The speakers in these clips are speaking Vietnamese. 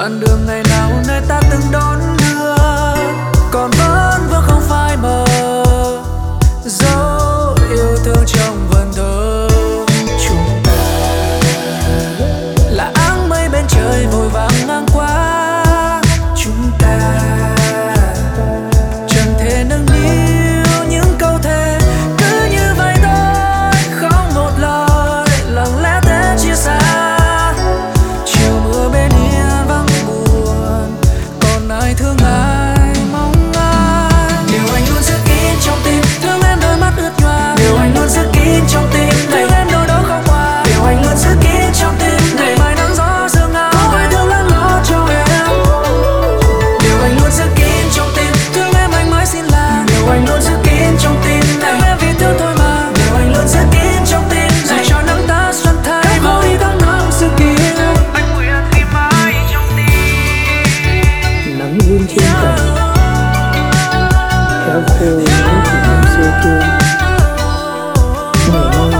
đoạn đường ngày người nói chuyện năm xưa kia Ngày nay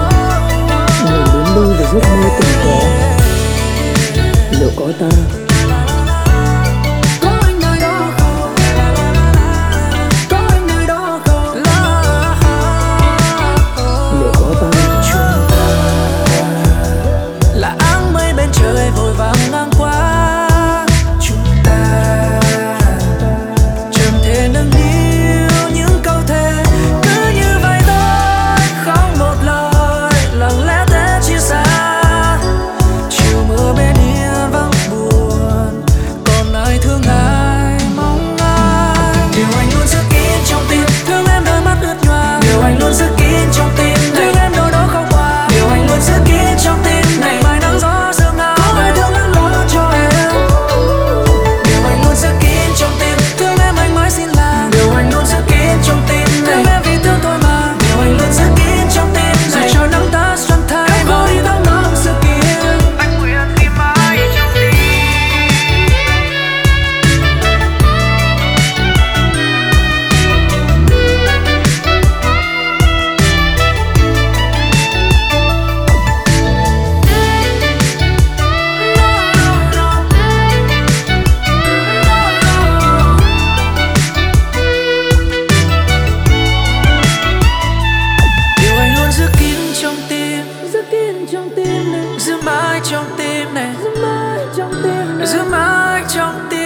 Mình biến đi và giấc mơ tình có Liệu có ta em trong tim này. Giữ mãi trong tim này. Giữ mãi trong tim này. giữ mãi trong tim